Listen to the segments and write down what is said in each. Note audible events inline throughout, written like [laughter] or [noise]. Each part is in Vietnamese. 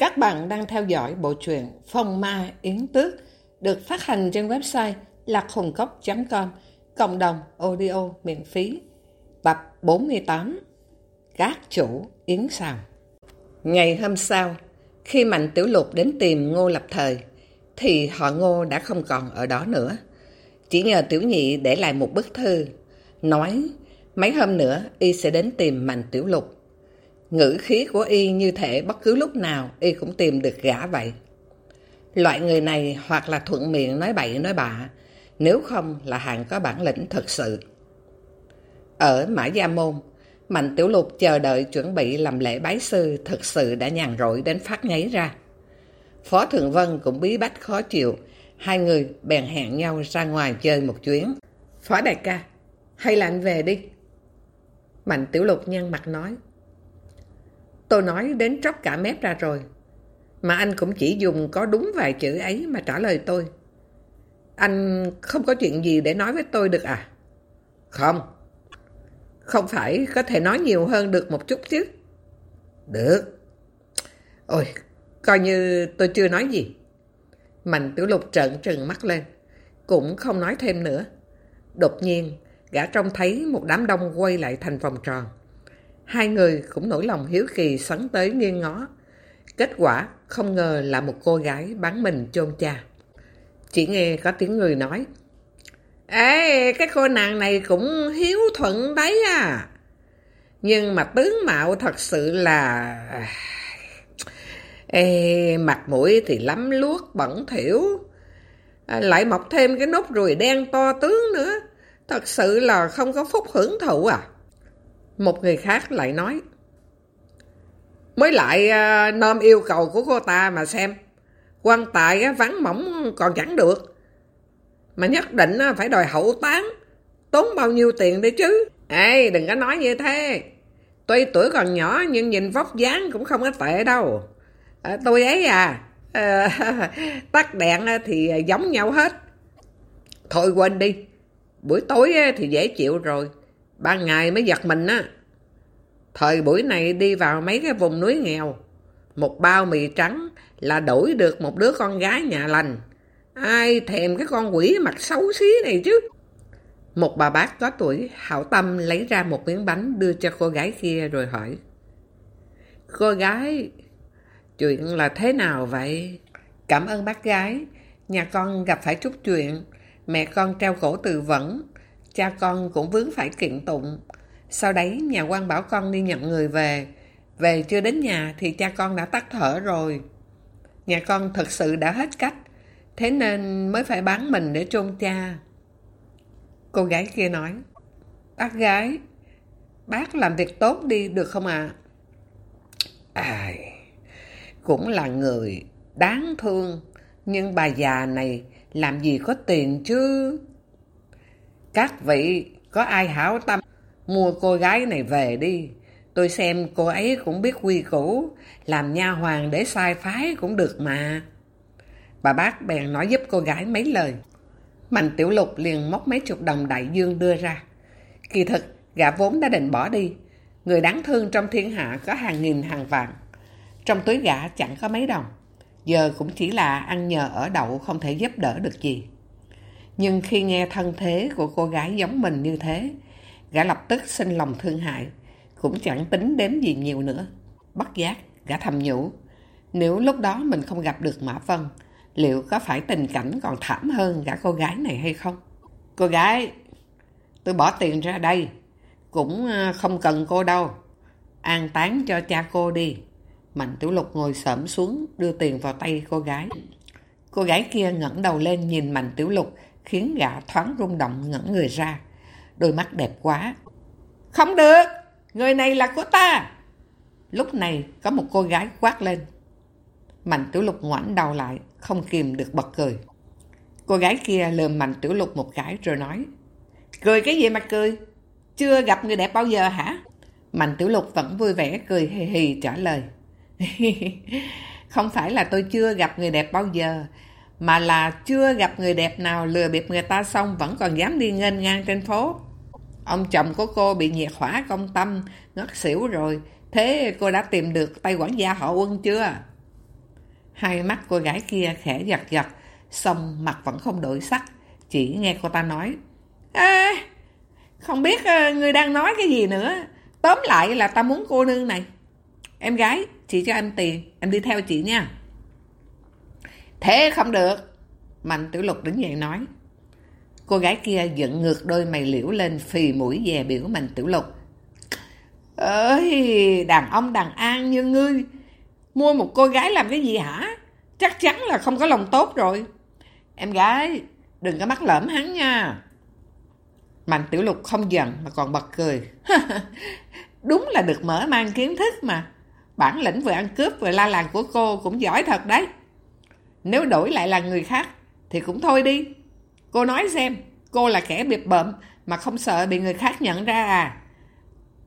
Các bạn đang theo dõi bộ truyện Phong Ma Yến Tước được phát hành trên website lạchungcốc.com cộng đồng audio miễn phí. Tập 48 Các chủ Yến Sào. Ngày hôm sau, khi Mạnh Tiểu Lục đến tìm Ngô Lập Thời thì họ Ngô đã không còn ở đó nữa. Chỉ nhờ Tiểu Nhị để lại một bức thư nói mấy hôm nữa y sẽ đến tìm Mạnh Tiểu Lục. Ngữ khí của y như thể bất cứ lúc nào y cũng tìm được gã vậy. Loại người này hoặc là thuận miệng nói bậy nói bạ, nếu không là hạng có bản lĩnh thật sự. Ở Mã Gia Môn, Mạnh Tiểu Lục chờ đợi chuẩn bị làm lễ bái sư thật sự đã nhàn rỗi đến phát ngáy ra. Phó Thượng Vân cũng bí bách khó chịu, hai người bèn hẹn nhau ra ngoài chơi một chuyến. Phó đại ca, hay là anh về đi? Mạnh Tiểu Lục nhăn mặt nói. Tôi nói đến tróc cả mép ra rồi. Mà anh cũng chỉ dùng có đúng vài chữ ấy mà trả lời tôi. Anh không có chuyện gì để nói với tôi được à? Không. Không phải có thể nói nhiều hơn được một chút chứ? Được. Ôi, coi như tôi chưa nói gì. Mạnh tiểu lục trợn trừng mắt lên. Cũng không nói thêm nữa. Đột nhiên, gã trông thấy một đám đông quay lại thành vòng tròn. Hai người cũng nổi lòng hiếu kỳ sắn tới nghiêng ngó. Kết quả không ngờ là một cô gái bán mình chôn cha. Chỉ nghe có tiếng người nói. Ê, cái cô nàng này cũng hiếu thuận đấy à. Nhưng mà tướng mạo thật sự là... Ê, mặt mũi thì lắm luốc bẩn thỉu. À, lại mọc thêm cái nốt ruồi đen to tướng nữa. Thật sự là không có phúc hưởng thụ à. Một người khác lại nói. Mới lại à, nôm yêu cầu của cô ta mà xem. quan tài vắng mỏng còn chẳng được. Mà nhất định phải đòi hậu tán. Tốn bao nhiêu tiền đấy chứ. Ê, đừng có nói như thế. Tuy tuổi còn nhỏ nhưng nhìn vóc dáng cũng không có tệ đâu. À, tôi ấy à, à [laughs] tắt đèn thì giống nhau hết. Thôi quên đi, buổi tối thì dễ chịu rồi. Ban ngày mới giật mình á. Thời buổi này đi vào mấy cái vùng núi nghèo, một bao mì trắng là đổi được một đứa con gái nhà lành. Ai thèm cái con quỷ mặt xấu xí này chứ? Một bà bác có tuổi hảo tâm lấy ra một miếng bánh đưa cho cô gái kia rồi hỏi. Cô gái, chuyện là thế nào vậy? Cảm ơn bác gái, nhà con gặp phải chút chuyện, mẹ con treo cổ từ vẫn, cha con cũng vướng phải kiện tụng. Sau đấy nhà quan bảo con đi nhận người về. Về chưa đến nhà thì cha con đã tắt thở rồi. Nhà con thật sự đã hết cách. Thế nên mới phải bán mình để chôn cha. Cô gái kia nói. Bác gái, bác làm việc tốt đi được không ạ? À? à, cũng là người đáng thương. Nhưng bà già này làm gì có tiền chứ? Các vị có ai hảo tâm mua cô gái này về đi. Tôi xem cô ấy cũng biết quy củ, làm nha hoàng để sai phái cũng được mà. Bà bác bèn nói giúp cô gái mấy lời. Mạnh tiểu lục liền móc mấy chục đồng đại dương đưa ra. Kỳ thực, gã vốn đã định bỏ đi. Người đáng thương trong thiên hạ có hàng nghìn hàng vạn. Trong túi gã chẳng có mấy đồng. Giờ cũng chỉ là ăn nhờ ở đậu không thể giúp đỡ được gì. Nhưng khi nghe thân thế của cô gái giống mình như thế, gã lập tức sinh lòng thương hại, cũng chẳng tính đếm gì nhiều nữa. Bất giác, gã thầm nhủ, nếu lúc đó mình không gặp được Mã Vân, liệu có phải tình cảnh còn thảm hơn gã cô gái này hay không? Cô gái, tôi bỏ tiền ra đây, cũng ờ, không cần cô đâu. An táng cho cha cô đi. Mạnh Tiểu Lục ngồi sẫm xuống, đưa tiền vào tay cô gái. Cô gái kia ngẩng đầu lên nhìn Mạnh Tiểu Lục, khiến gã thoáng rung động ngẩn người ra. Đôi mắt đẹp quá. Không được, người này là của ta. Lúc này có một cô gái quát lên. Mạnh Tiểu Lục ngoảnh đầu lại, không kìm được bật cười. Cô gái kia lườm Mạnh Tiểu Lục một cái rồi nói. Cười cái gì mà cười? Chưa gặp người đẹp bao giờ hả? Mạnh Tiểu Lục vẫn vui vẻ cười hì hì trả lời. [laughs] Không phải là tôi chưa gặp người đẹp bao giờ, mà là chưa gặp người đẹp nào lừa bịp người ta xong vẫn còn dám đi ngênh ngang trên phố. Ông chồng của cô bị nhiệt hỏa công tâm, ngất xỉu rồi. Thế cô đã tìm được tay quản gia họ quân chưa? Hai mắt cô gái kia khẽ giật giật, xong mặt vẫn không đổi sắc. Chỉ nghe cô ta nói, Ê, không biết ờ, người đang nói cái gì nữa. Tóm lại là ta muốn cô nương này. Em gái, chị cho em tiền, em đi theo chị nha. Thế không được. Mạnh Tiểu Lục đứng dậy nói. Cô gái kia dựng ngược đôi mày liễu lên phì mũi dè biểu Mạnh Tiểu Lục. Ơi, đàn ông đàn an như ngươi, mua một cô gái làm cái gì hả? Chắc chắn là không có lòng tốt rồi. Em gái, đừng có mắc lỡm hắn nha. Mạnh Tiểu Lục không giận mà còn bật cười. [laughs] Đúng là được mở mang kiến thức mà. Bản lĩnh vừa ăn cướp vừa la làng của cô cũng giỏi thật đấy. Nếu đổi lại là người khác thì cũng thôi đi. Cô nói xem, cô là kẻ biệt bợm mà không sợ bị người khác nhận ra à?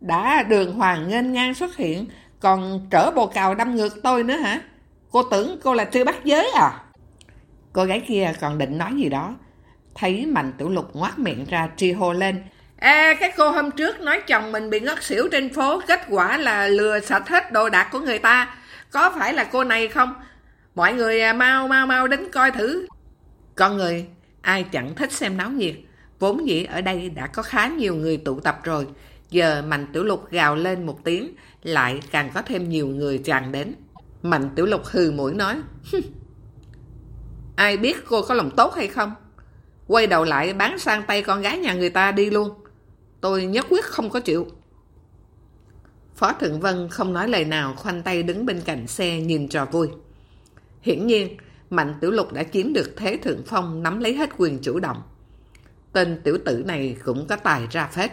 Đã đường hoàng nghênh ngang xuất hiện, còn trở bồ cào đâm ngược tôi nữa hả? Cô tưởng cô là tư bắt giới à? Cô gái kia còn định nói gì đó. Thấy Mạnh Tiểu Lục ngoát miệng ra tri hô lên. Ê, cái cô hôm trước nói chồng mình bị ngất xỉu trên phố, kết quả là lừa sạch hết đồ đạc của người ta. Có phải là cô này không? Mọi người à, mau mau mau đến coi thử. Con người, ai chẳng thích xem náo nhiệt. Vốn dĩ ở đây đã có khá nhiều người tụ tập rồi. Giờ Mạnh Tiểu Lục gào lên một tiếng, lại càng có thêm nhiều người tràn đến. Mạnh Tiểu Lục hừ mũi nói, Ai biết cô có lòng tốt hay không? Quay đầu lại bán sang tay con gái nhà người ta đi luôn. Tôi nhất quyết không có chịu. Phó Thượng Vân không nói lời nào khoanh tay đứng bên cạnh xe nhìn trò vui. Hiển nhiên, Mạnh Tiểu Lục đã chiếm được thế thượng phong nắm lấy hết quyền chủ động. Tên tiểu tử này cũng có tài ra phết.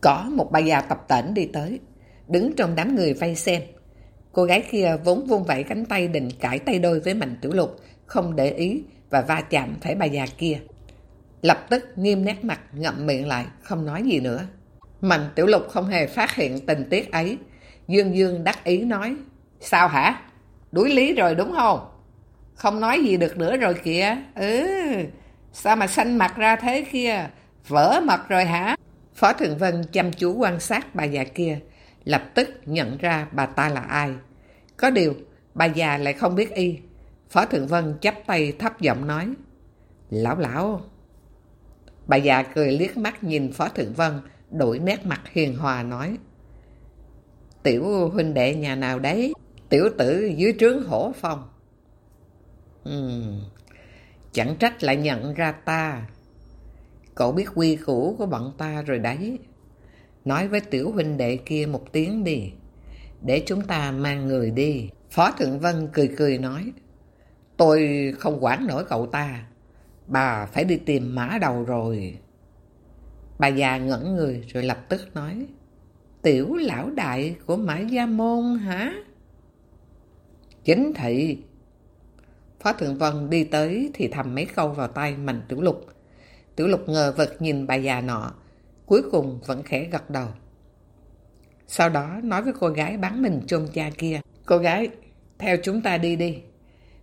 Có một bà già tập tễnh đi tới, đứng trong đám người vây xem. Cô gái kia vốn vung vẩy cánh tay định cãi tay đôi với Mạnh Tiểu Lục, không để ý và va chạm phải bà già kia. Lập tức nghiêm nét mặt ngậm miệng lại, không nói gì nữa. Mạnh Tiểu Lục không hề phát hiện tình tiết ấy. Dương Dương đắc ý nói, Sao hả? Đuối lý rồi đúng không? Không nói gì được nữa rồi kìa. Ừ, sao mà xanh mặt ra thế kia? Vỡ mặt rồi hả? Phó Thượng Vân chăm chú quan sát bà già kia, lập tức nhận ra bà ta là ai. Có điều, bà già lại không biết y. Phó Thượng Vân chắp tay thấp giọng nói, Lão lão. Bà già cười liếc mắt nhìn Phó Thượng Vân, đổi nét mặt hiền hòa nói, Tiểu huynh đệ nhà nào đấy? Tiểu tử dưới trướng hổ phong. Uhm, chẳng trách lại nhận ra ta. Cậu biết quy củ của bọn ta rồi đấy. Nói với tiểu huynh đệ kia một tiếng đi. Để chúng ta mang người đi. Phó Thượng Vân cười cười nói. Tôi không quản nổi cậu ta. Bà phải đi tìm mã đầu rồi. Bà già ngẩn người rồi lập tức nói. Tiểu lão đại của mã gia môn hả? Chính thị. Phó Thượng Vân đi tới thì thầm mấy câu vào tay Mạnh Tiểu Lục. Tiểu Lục ngờ vật nhìn bà già nọ, cuối cùng vẫn khẽ gật đầu. Sau đó nói với cô gái bán mình chôn cha kia. Cô gái, theo chúng ta đi đi.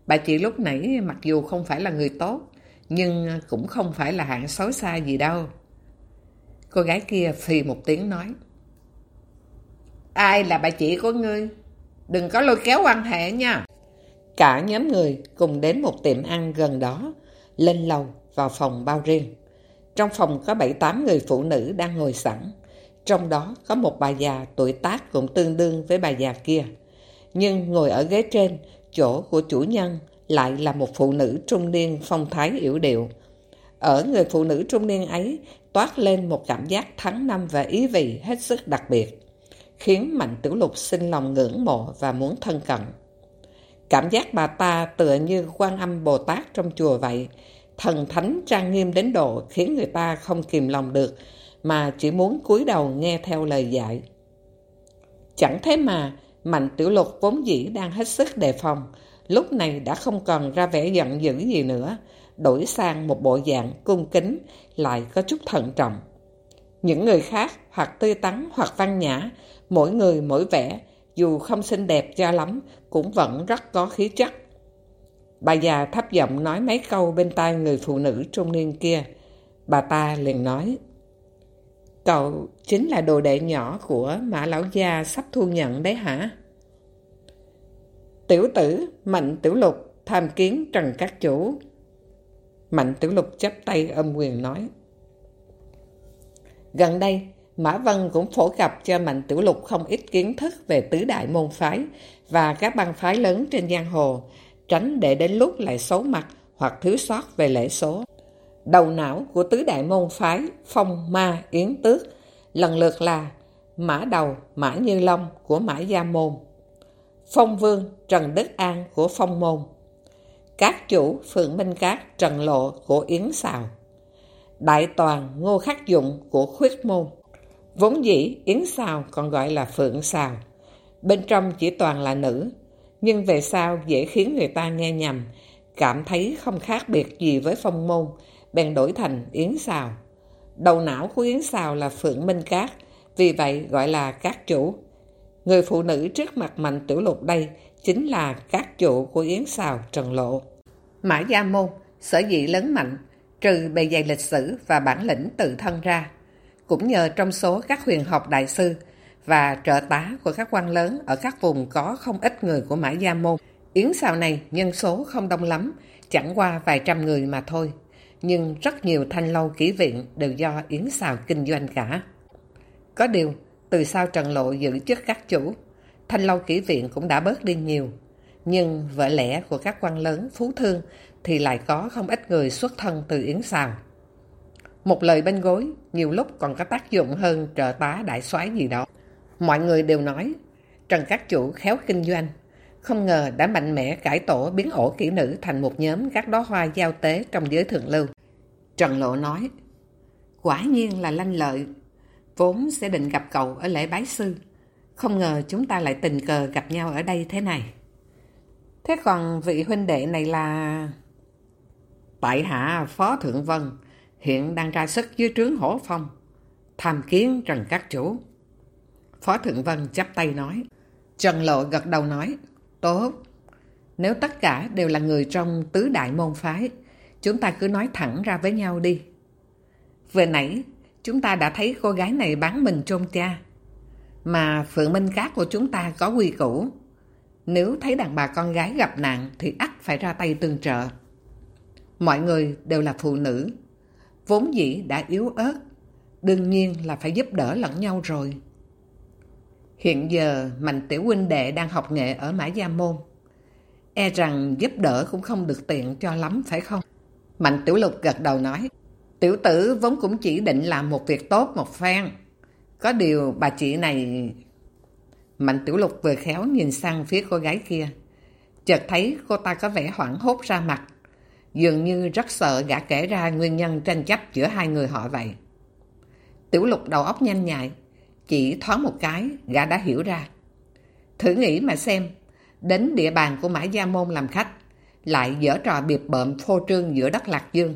Bà chị lúc nãy mặc dù không phải là người tốt, nhưng cũng không phải là hạng xấu xa gì đâu. Cô gái kia phì một tiếng nói. Ai là bà chị của ngươi? Đừng có lôi kéo quan hệ nha. Cả nhóm người cùng đến một tiệm ăn gần đó, lên lầu vào phòng bao riêng. Trong phòng có 7-8 người phụ nữ đang ngồi sẵn. Trong đó có một bà già tuổi tác cũng tương đương với bà già kia. Nhưng ngồi ở ghế trên, chỗ của chủ nhân lại là một phụ nữ trung niên phong thái yểu điệu. Ở người phụ nữ trung niên ấy toát lên một cảm giác thắng năm và ý vị hết sức đặc biệt khiến Mạnh Tiểu Lục sinh lòng ngưỡng mộ và muốn thân cận. Cảm giác bà ta tựa như quan âm Bồ Tát trong chùa vậy, thần thánh trang nghiêm đến độ khiến người ta không kìm lòng được, mà chỉ muốn cúi đầu nghe theo lời dạy. Chẳng thế mà, Mạnh Tiểu Lục vốn dĩ đang hết sức đề phòng, lúc này đã không còn ra vẻ giận dữ gì nữa, đổi sang một bộ dạng cung kính, lại có chút thận trọng. Những người khác hoặc tươi tắn hoặc văn nhã Mỗi người mỗi vẻ, dù không xinh đẹp cho lắm, cũng vẫn rất có khí chất. Bà già thấp giọng nói mấy câu bên tai người phụ nữ trung niên kia. Bà ta liền nói, Cậu chính là đồ đệ nhỏ của mã lão gia sắp thu nhận đấy hả? Tiểu tử, Mạnh Tiểu Lục, tham kiến Trần Các Chủ. Mạnh Tiểu Lục chắp tay âm quyền nói. Gần đây, Mã Vân cũng phổ cập cho Mạnh Tiểu Lục không ít kiến thức về tứ đại môn phái và các băng phái lớn trên giang hồ, tránh để đến lúc lại xấu mặt hoặc thiếu sót về lễ số. Đầu não của tứ đại môn phái Phong Ma Yến Tước lần lượt là Mã Đầu Mã Như Long của Mã Gia Môn, Phong Vương Trần Đức An của Phong Môn, Các chủ Phượng Minh Cát Trần Lộ của Yến Sào, Đại Toàn Ngô Khắc Dụng của Khuyết Môn. Vốn dĩ Yến xào còn gọi là Phượng xào bên trong chỉ toàn là nữ, nhưng về sau dễ khiến người ta nghe nhầm, cảm thấy không khác biệt gì với phong môn, bèn đổi thành Yến xào Đầu não của Yến xào là Phượng Minh Cát, vì vậy gọi là Cát Chủ. Người phụ nữ trước mặt Mạnh Tiểu Lục đây chính là Cát Chủ của Yến xào Trần Lộ. Mã Gia Môn, sở dĩ lớn mạnh, trừ bề dày lịch sử và bản lĩnh tự thân ra, cũng nhờ trong số các huyền học đại sư và trợ tá của các quan lớn ở các vùng có không ít người của Mã Gia Môn. Yến xào này nhân số không đông lắm, chẳng qua vài trăm người mà thôi nhưng rất nhiều thanh lâu kỹ viện đều do Yến xào kinh doanh cả. Có điều, từ sau Trần Lộ giữ chức các chủ, thanh lâu kỹ viện cũng đã bớt đi nhiều. Nhưng vợ lẽ của các quan lớn phú thương thì lại có không ít người xuất thân từ Yến xào một lời bên gối nhiều lúc còn có tác dụng hơn trợ tá đại soái gì đó. Mọi người đều nói Trần Các Chủ khéo kinh doanh, không ngờ đã mạnh mẽ cải tổ biến ổ kỹ nữ thành một nhóm các đóa hoa giao tế trong giới thượng lưu. Trần Lộ nói, quả nhiên là lanh lợi, vốn sẽ định gặp cậu ở lễ bái sư. Không ngờ chúng ta lại tình cờ gặp nhau ở đây thế này. Thế còn vị huynh đệ này là... Tại hạ Phó Thượng Vân, hiện đang ra sức dưới trướng hổ phong, tham kiến Trần Các Chủ. Phó Thượng Vân chắp tay nói. Trần Lộ gật đầu nói, tốt. Nếu tất cả đều là người trong tứ đại môn phái, chúng ta cứ nói thẳng ra với nhau đi. Vừa nãy, chúng ta đã thấy cô gái này bán mình chôn cha. Mà Phượng Minh Cát của chúng ta có quy củ. Nếu thấy đàn bà con gái gặp nạn thì ắt phải ra tay tương trợ. Mọi người đều là phụ nữ. Vốn dĩ đã yếu ớt. Đương nhiên là phải giúp đỡ lẫn nhau rồi. Hiện giờ Mạnh Tiểu huynh đệ đang học nghệ ở Mã Gia Môn. E rằng giúp đỡ cũng không được tiện cho lắm, phải không? Mạnh Tiểu Lục gật đầu nói. Tiểu tử vốn cũng chỉ định làm một việc tốt một phen. Có điều bà chị này... Mạnh Tiểu Lục vừa khéo nhìn sang phía cô gái kia. Chợt thấy cô ta có vẻ hoảng hốt ra mặt. Dường như rất sợ gã kể ra nguyên nhân tranh chấp giữa hai người họ vậy. Tiểu Lục đầu óc nhanh nhạy. Chỉ thoáng một cái, gã đã hiểu ra. Thử nghĩ mà xem, đến địa bàn của Mã Gia Môn làm khách, lại dở trò biệp bợm phô trương giữa đất Lạc Dương.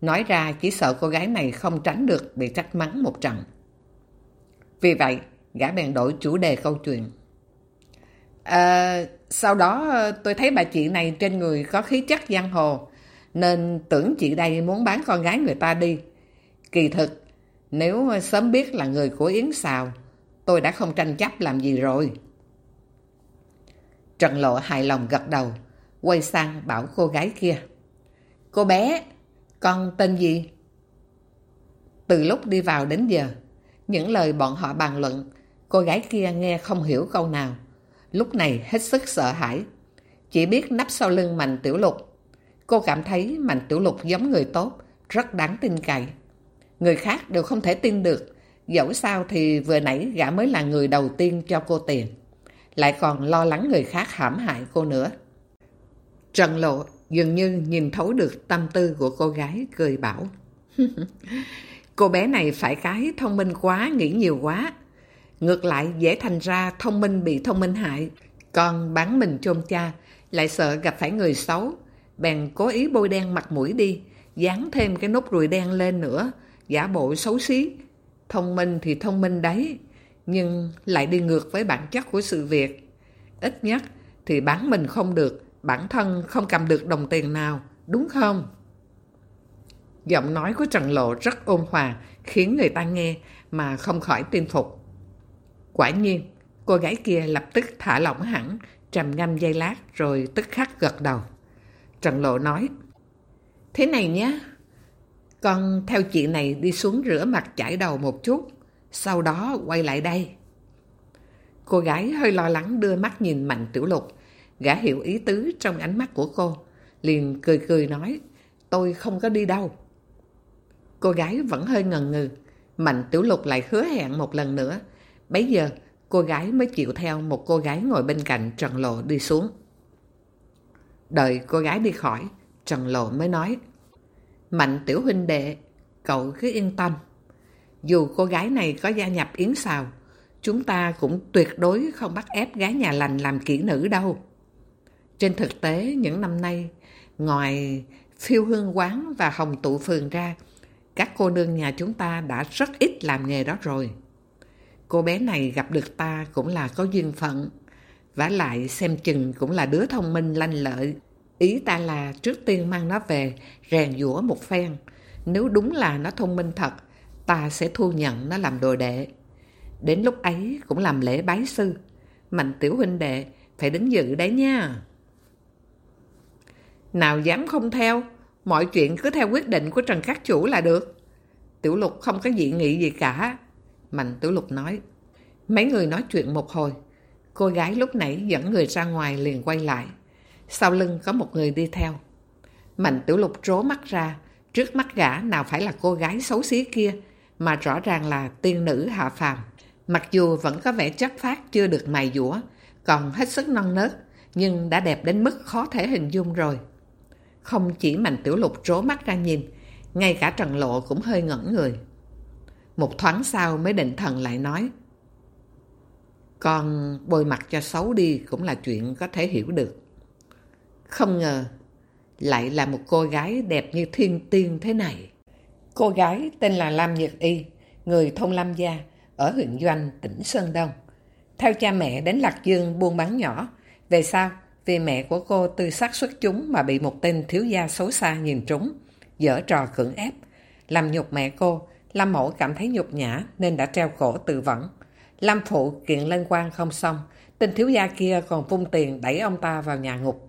Nói ra chỉ sợ cô gái này không tránh được bị trách mắng một trận. Vì vậy, gã bèn đổi chủ đề câu chuyện. À, sau đó ờ, tôi thấy bà chị này trên người có khí chất giang hồ, nên tưởng chị đây muốn bán con gái người ta đi. Kỳ thực, nếu sớm biết là người của Yến Sào, tôi đã không tranh chấp làm gì rồi. Trần Lộ hài lòng gật đầu, quay sang bảo cô gái kia. Cô bé, con tên gì? Từ lúc đi vào đến giờ, những lời bọn họ bàn luận, cô gái kia nghe không hiểu câu nào. Lúc này hết sức sợ hãi, chỉ biết nắp sau lưng Mạnh Tiểu Lục. Cô cảm thấy Mạnh Tiểu Lục giống người tốt, rất đáng tin cậy. Người khác đều không thể tin được, dẫu sao thì vừa nãy gã mới là người đầu tiên cho cô tiền. Lại còn lo lắng người khác hãm hại cô nữa. Trần Lộ dường như nhìn thấu được tâm tư của cô gái, cười bảo. [laughs] cô bé này phải cái thông minh quá, nghĩ nhiều quá. Ngược lại dễ thành ra thông minh bị thông minh hại. Còn bán mình chôn cha, lại sợ gặp phải người xấu. Bèn cố ý bôi đen mặt mũi đi, dán thêm cái nốt ruồi đen lên nữa, giả bộ xấu xí. Thông minh thì thông minh đấy, nhưng lại đi ngược với bản chất của sự việc. Ít nhất thì bán mình không được, bản thân không cầm được đồng tiền nào, đúng không? Giọng nói của Trần Lộ rất ôn hòa, khiến người ta nghe mà không khỏi tin phục. Quả nhiên, cô gái kia lập tức thả lỏng hẳn, trầm ngâm dây lát rồi tức khắc gật đầu. Trần Lộ nói, Thế này nhé, con theo chị này đi xuống rửa mặt chải đầu một chút, sau đó quay lại đây. Cô gái hơi lo lắng đưa mắt nhìn Mạnh Tiểu Lục, gã hiểu ý tứ trong ánh mắt của cô, liền cười cười nói, tôi không có đi đâu. Cô gái vẫn hơi ngần ngừ, Mạnh Tiểu Lục lại hứa hẹn một lần nữa. Bấy giờ, cô gái mới chịu theo một cô gái ngồi bên cạnh Trần Lộ đi xuống. Đợi cô gái đi khỏi, Trần Lộ mới nói, Mạnh Tiểu Huynh Đệ, cậu cứ yên tâm. Dù cô gái này có gia nhập Yến Xào, chúng ta cũng tuyệt đối không bắt ép gái nhà lành làm kỹ nữ đâu. Trên thực tế, những năm nay, ngoài phiêu hương quán và hồng tụ phường ra, các cô nương nhà chúng ta đã rất ít làm nghề đó rồi. Cô bé này gặp được ta cũng là có duyên phận. vả lại xem chừng cũng là đứa thông minh lanh lợi. Ý ta là trước tiên mang nó về, rèn dũa một phen. Nếu đúng là nó thông minh thật, ta sẽ thu nhận nó làm đồ đệ. Đến lúc ấy cũng làm lễ bái sư. Mạnh tiểu huynh đệ, phải đến dự đấy nha. Nào dám không theo, mọi chuyện cứ theo quyết định của Trần Khắc Chủ là được. Tiểu Lục không có dị nghị gì cả. Mạnh Tiểu Lục nói. Mấy người nói chuyện một hồi. Cô gái lúc nãy dẫn người ra ngoài liền quay lại. Sau lưng có một người đi theo. Mạnh Tiểu Lục trố mắt ra. Trước mắt gã nào phải là cô gái xấu xí kia, mà rõ ràng là tiên nữ hạ phàm. Mặc dù vẫn có vẻ chất phát chưa được mài dũa, còn hết sức non nớt, nhưng đã đẹp đến mức khó thể hình dung rồi. Không chỉ Mạnh Tiểu Lục trố mắt ra nhìn, ngay cả Trần Lộ cũng hơi ngẩn người. Một thoáng sau mới định thần lại nói. con bôi mặt cho xấu đi cũng là chuyện có thể hiểu được. Không ngờ, lại là một cô gái đẹp như thiên tiên thế này. Cô gái tên là Lam Nhật Y, người thôn Lam Gia, ở huyện Doanh, tỉnh Sơn Đông. Theo cha mẹ đến Lạc Dương buôn bán nhỏ, về sau vì mẹ của cô tư sắc xuất chúng mà bị một tên thiếu gia xấu xa nhìn trúng, dở trò cưỡng ép. Làm nhục mẹ cô, Lâm Mẫu cảm thấy nhục nhã nên đã treo cổ tự vẫn. Lâm Phụ kiện lên quan không xong, tên thiếu gia kia còn vung tiền đẩy ông ta vào nhà ngục.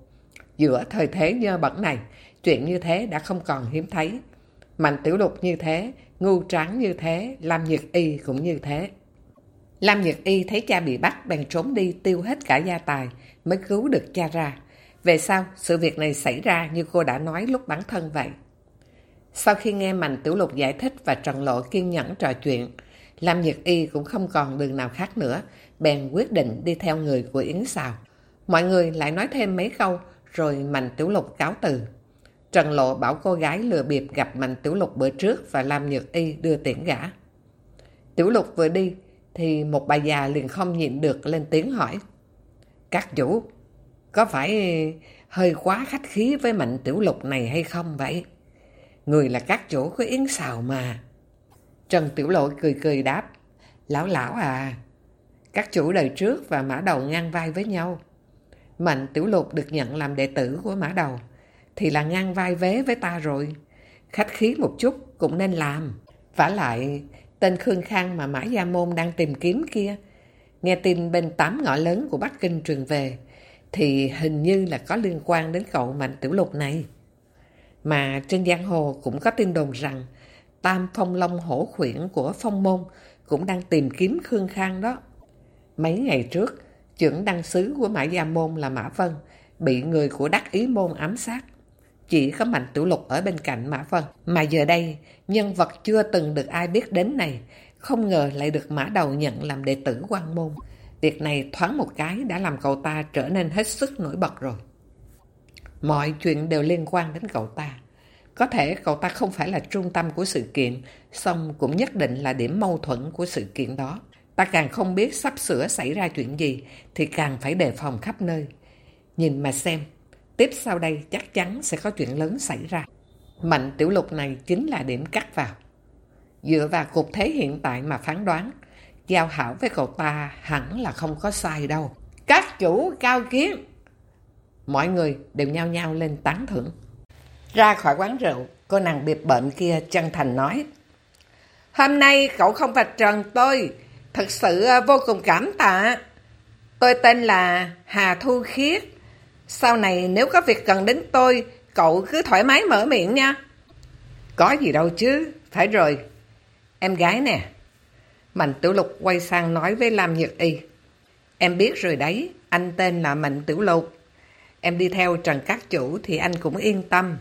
Giữa thời thế nhơ bẩn này, chuyện như thế đã không còn hiếm thấy. Mạnh tiểu lục như thế, ngu trắng như thế, Lam Nhật Y cũng như thế. Lam Nhật Y thấy cha bị bắt bèn trốn đi tiêu hết cả gia tài mới cứu được cha ra. Về sau, sự việc này xảy ra như cô đã nói lúc bản thân vậy. Sau khi nghe Mạnh Tiểu Lục giải thích và Trần Lộ kiên nhẫn trò chuyện, Lam Nhật Y cũng không còn đường nào khác nữa, bèn quyết định đi theo người của Yến Xào. Mọi người lại nói thêm mấy câu, rồi Mạnh Tiểu Lục cáo từ. Trần Lộ bảo cô gái lừa bịp gặp Mạnh Tiểu Lục bữa trước và Lam Nhật Y đưa tiễn gã. Tiểu Lục vừa đi, thì một bà già liền không nhịn được lên tiếng hỏi. Các chủ, có phải hơi quá khách khí với Mạnh Tiểu Lục này hay không vậy? Người là các chủ có Yến Xào mà. Trần Tiểu Lộ cười cười đáp. Lão lão à, các chủ đời trước và Mã Đầu ngang vai với nhau. Mạnh Tiểu Lục được nhận làm đệ tử của Mã Đầu, thì là ngang vai vế với ta rồi. Khách khí một chút cũng nên làm. vả lại, tên Khương Khang mà Mã Gia Môn đang tìm kiếm kia, nghe tin bên tám ngõ lớn của Bắc Kinh truyền về, thì hình như là có liên quan đến cậu Mạnh Tiểu Lục này. Mà trên giang hồ cũng có tin đồn rằng Tam Phong Long hổ khuyển của Phong Môn cũng đang tìm kiếm Khương Khang đó. Mấy ngày trước, trưởng đăng sứ của Mã Gia Môn là Mã Vân bị người của Đắc Ý Môn ám sát. Chỉ có Mạnh Tiểu Lục ở bên cạnh Mã Vân. Mà giờ đây, nhân vật chưa từng được ai biết đến này, không ngờ lại được Mã Đầu nhận làm đệ tử quan môn. Việc này thoáng một cái đã làm cậu ta trở nên hết sức nổi bật rồi. Mọi chuyện đều liên quan đến cậu ta. Có thể cậu ta không phải là trung tâm của sự kiện, song cũng nhất định là điểm mâu thuẫn của sự kiện đó. Ta càng không biết sắp sửa xảy ra chuyện gì, thì càng phải đề phòng khắp nơi. Nhìn mà xem, tiếp sau đây chắc chắn sẽ có chuyện lớn xảy ra. Mạnh tiểu lục này chính là điểm cắt vào. Dựa vào cục thế hiện tại mà phán đoán, giao hảo với cậu ta hẳn là không có sai đâu. Các chủ cao kiến! Mọi người đều nhao nhao lên tán thưởng. Ra khỏi quán rượu, cô nàng biệt bệnh kia chân thành nói. Hôm nay cậu không vạch trần tôi, thật sự à, vô cùng cảm tạ. Tôi tên là Hà Thu Khiết. Sau này nếu có việc cần đến tôi, cậu cứ thoải mái mở miệng nha. Có gì đâu chứ, phải rồi. Em gái nè. Mạnh Tiểu Lục quay sang nói với Lam Nhật Y. Em biết rồi đấy, anh tên là Mạnh Tiểu Lục. Em đi theo Trần Các Chủ thì anh cũng yên tâm.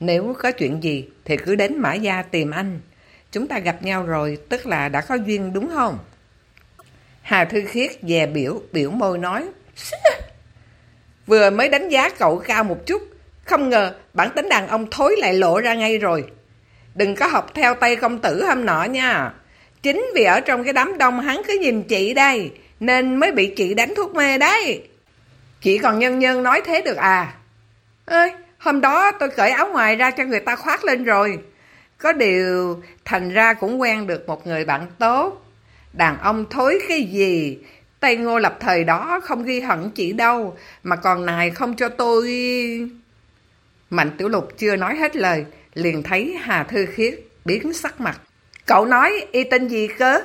Nếu có chuyện gì thì cứ đến Mã Gia tìm anh. Chúng ta gặp nhau rồi, tức là đã có duyên đúng không? Hà Thư Khiết dè biểu, biểu môi nói. Vừa mới đánh giá cậu cao một chút, không ngờ bản tính đàn ông thối lại lộ ra ngay rồi. Đừng có học theo tay công tử hôm nọ nha. Chính vì ở trong cái đám đông hắn cứ nhìn chị đây, nên mới bị chị đánh thuốc mê đấy. Chị còn nhân nhân nói thế được à? Ơi, hôm đó tôi cởi áo ngoài ra cho người ta khoác lên rồi. Có điều thành ra cũng quen được một người bạn tốt. Đàn ông thối cái gì? Tây Ngô Lập thời đó không ghi hận chị đâu, mà còn nài không cho tôi... Mạnh Tiểu Lục chưa nói hết lời, liền thấy Hà Thư Khiết biến sắc mặt. Cậu nói y tên gì cơ?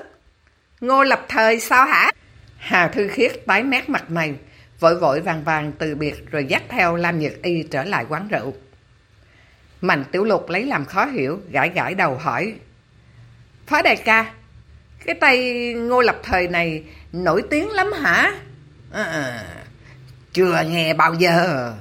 Ngô Lập thời sao hả? Hà Thư Khiết tái mét mặt mày, vội vội vàng vàng từ biệt rồi dắt theo Lam Nhật Y trở lại quán rượu. Mạnh Tiểu Lục lấy làm khó hiểu, gãi gãi đầu hỏi. Phó đại ca, cái tay ngô lập thời này nổi tiếng lắm hả? À, chưa nghe bao giờ.